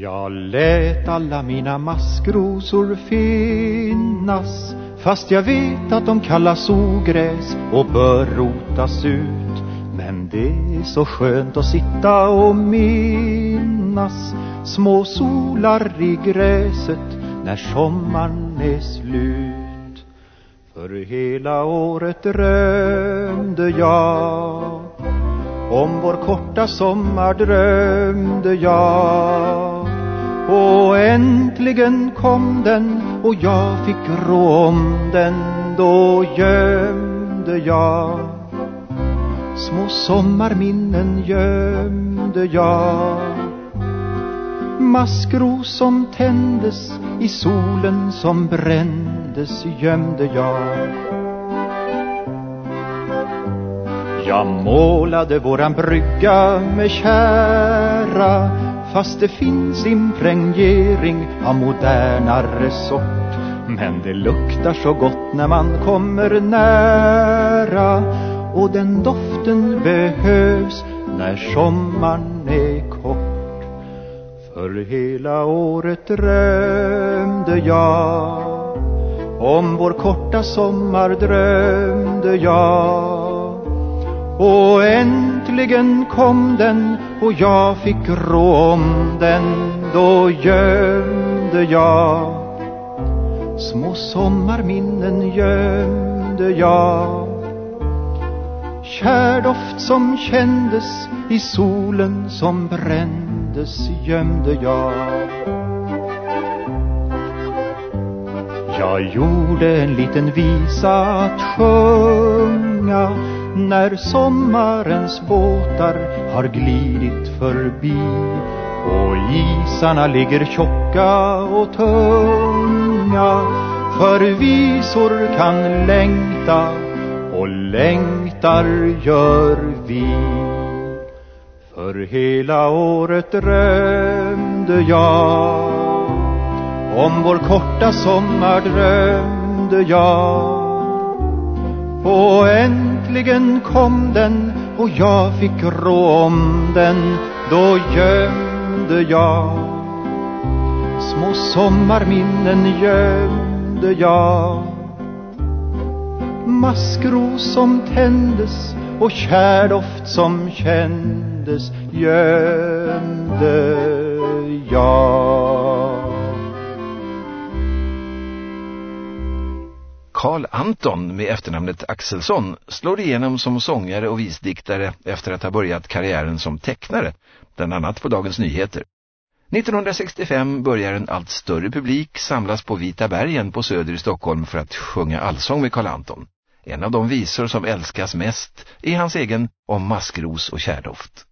Jag lät alla mina maskrosor finnas Fast jag vet att de kallas ogräs och bör rotas ut. Men det är så skönt att sitta och minnas Små solar i gräset när sommaren är slut. För hela året drömde jag om vår korta sommar drömde jag. Och äntligen kom den och jag fick rå om den. Då gömde jag. Små sommarminnen gömde jag. Maskros som tändes i solen som brändes gömde jag. Jag målade våran brygga med kära Fast det finns impregnering av modernare sort. Men det luktar så gott när man kommer nära Och den doften behövs när sommaren är kort. För hela året drömde jag Om vår korta sommar drömde jag och äntligen kom den och jag fick rå om den. Då gömde jag Små sommarminnen gömde jag Kärdoft som kändes i solen som brändes gömde jag. Jag gjorde en liten visa att sjunga när sommarens båtar har glidit förbi och isarna ligger tjocka och tunga. För visor kan längta och längtar gör vi. För hela året drömde jag om vår korta sommar drömde jag. Och äntligen kom den och jag fick rå om den. Då gömde jag Små sommarminnen gömde jag Maskros som tändes och kärdoft som kändes gömde jag. Carl Anton med efternamnet Axelsson slår igenom som sångare och visdiktare efter att ha börjat karriären som tecknare, bland annat på Dagens Nyheter. 1965 börjar en allt större publik samlas på Vita bergen på söder i Stockholm för att sjunga allsång med Carl Anton. En av de visor som älskas mest är hans egen om maskros och kärdoft.